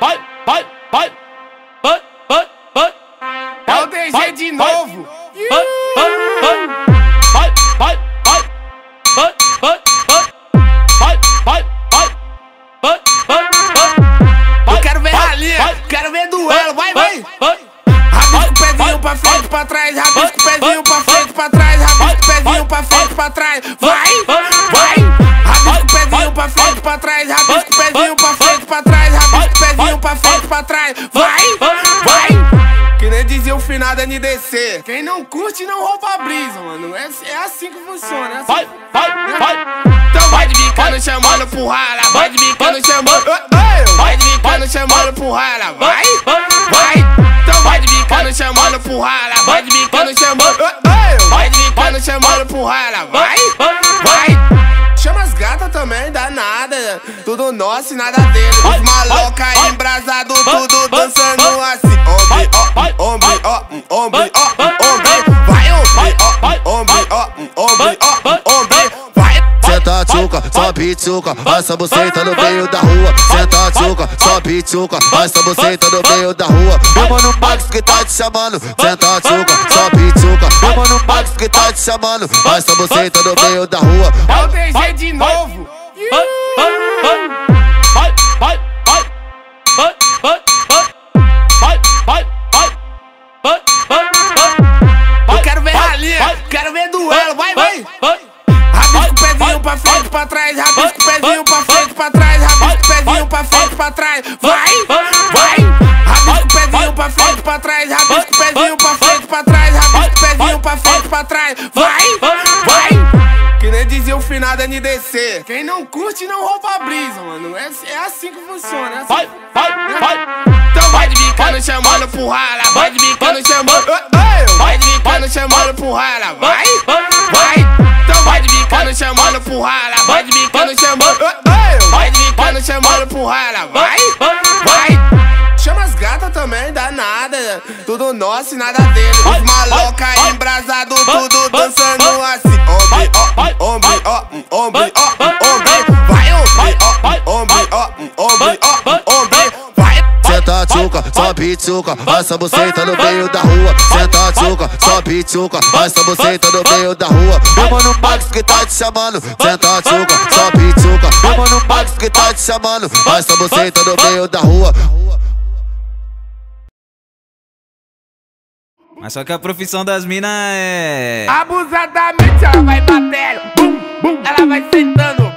vai, vai, vai, vai, vai, vai. É o DG de novo. Vai, vai, vai, vai, vai, vai, vai, vai, vai, vai, vai, vai, vai. Eu quero ver ralinha, quero ver duelo, vai, vai. Rabisco pezinho pra frente, pra trás, rabisco pezinho pra frente, pra trás, rabisco pezinho pra frente, pra trás, vai, vai. Rabisco pezinho pra frente, pra trás, rabisco pezinho pra frente, pra trás, pra frente, pra trás, vai, vai. Que nem dizia o finado NDC. Quem não curte não rouba a brisa, mano. É, é assim que funciona. É assim Vai, vai, vai. Então vai de bicando chamando pro rala, vai de bicando chamando. Vai de bicando chamando pro rala, vai, vai. Então vai de bicando chamando pro rala, vai de bicando chamando. Vai de bicando chamando pro rala, vai. Tudo nosso e nada deles. Os maloca embrasado, tudo dançando assim. Ombre, ó, ombre, ó, ombre, ó, ombre. Vai, ombre, ó, ombre, ó, ombre, ó, ombre. Vai, Senta tchuca, só pituca, essa buceta no meio da rua. Senta tchuca, só pituca, essa buceta no meio da rua. Meu mano Max que tá te chamando. Senta tchuca, só pituca, meu mano Max que tá te chamando. Essa buceta no meio da rua. É o DG de novo. Vai, pra trás, rabisco o pezinho pra frente, pra trás, rabisco o pezinho pra frente, pra trás, vai, vai. Rabisco o pezinho pra frente, pra trás, rabisco o pezinho pra frente, pra trás, rabisco o pezinho pra frente, pra trás, vai, vai. Que nem dizia o finado NDC. Quem não curte não rouba a brisa, mano. É, é assim que funciona. É assim vai, vai, vai. Então vai de bicando chamando pro rala, vai de bicando chamando. Vai de bicando chamando pro rala, vai, vai. Então vai de bicando chamando pro rala, vai de bicando chamando. Vai de bicando chamando pro rala, vai, vai. Chama as gatas também, dá nada. Tudo nosso e nada deles. Os maloca embrasado, tudo dançando assim. Ombre, ó, ombre, ó, ombre, ó, ombre. Vai, ombre, ó, ombre, ó, ombre, ó, ombre. Vai, Senta tchuca, só pituca, essa buceta no meio da rua. Tchuca, só pituca, essa buceta no meio da rua. Meu mano Max que tá te chamando. Senta tchuca, só pituca, meu mano Max que tá te chamando. Essa buceta no meio da rua. Mas só que a profissão das minas é. Abusadamente ela vai batendo, bum, bum, ela vai sentando,